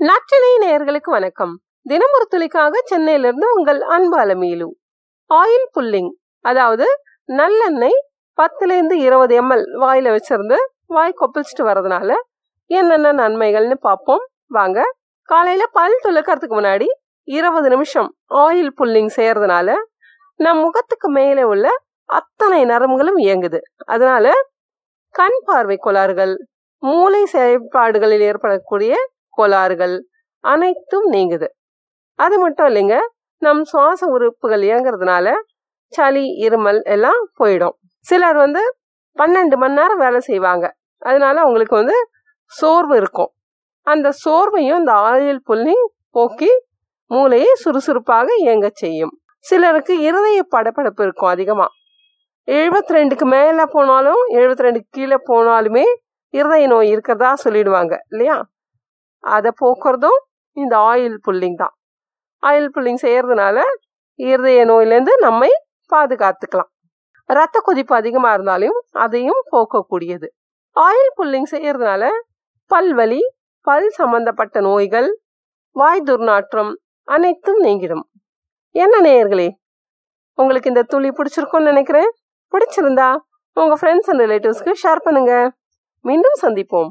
நற்றினை நேயர்களுக்கு வணக்கம். தினமொரு துளிக்காக சென்னையிலிருந்து உங்கள் அன்பு அலமீலு. ஆயில் புல்லிங் அதாவது நல்லெண்ணெய் பத்துல இருந்து இருபது எம்எல் வாயில வச்சிருந்து வாய் கொப்பளிச்சுட்டு வர்றதுனால என்னென்ன நன்மைகள்னு பார்ப்போம். வாங்க காலையில பல் துளக்கிறதுக்கு முன்னாடி இருபது நிமிஷம் ஆயில் புல்லிங் செய்யறதுனால நம் முகத்துக்கு மேலே உள்ள அத்தனை நரம்புகளும் இயங்குது. அதனால கண் பார்வை கோளாறுகள் மூளை செயல்பாடுகளில் ஏற்படக்கூடிய கோளாறுகள் அனைத்தும் நீங்குது. அது மட்டும் இல்லைங்க நம் சுவாச உறுப்புகள் இயங்குறதுனால சளி இருமல் எல்லாம் போயிடும். சிலர் வந்து பன்னெண்டு மணி நேரம் வேலை செய்வாங்க. அதனால அவங்களுக்கு வந்து சோர்வு இருக்கும். அந்த சோர்வையும் இந்த ஆயில் புல்லிங் போக்கி மூளையை சுறுசுறுப்பாக இயங்க செய்யும். சிலருக்கு இருதய படப்படப்பு இருக்கும் அதிகமா. எழுபத்தி ரெண்டுக்கு மேல போனாலும் எழுபத்தி ரெண்டுக்கு கீழே போனாலுமே இருதய நோய் இருக்கிறதா சொல்லிடுவாங்க இல்லையா? அதை போக்குறதும் இந்த ஆயில் புல்லிங் தான். ஆயில் புல்லிங் செய்யறதுனால இருதய நோயிலேருந்து நம்மை பாதுகாத்துக்கலாம். ரத்த கொதிப்பு அதிகமாக இருந்தாலும் அதையும் போக்கக்கூடியது. ஆயில் புல்லிங் செய்யறதுனால பல்வலி பல் சம்பந்தப்பட்ட நோய்கள் வாய் துர்நாற்றம் அனைத்தும் நீங்கிடும். என்ன நேயர்களே உங்களுக்கு இந்த துளி பிடிச்சிருக்கும்னு நினைக்கிறேன். பிடிச்சிருந்தா உங்க ஃப்ரெண்ட்ஸ் அண்ட் ரிலேட்டிவ்ஸ்க்கு ஷேர் பண்ணுங்க. மீண்டும் சந்திப்போம்.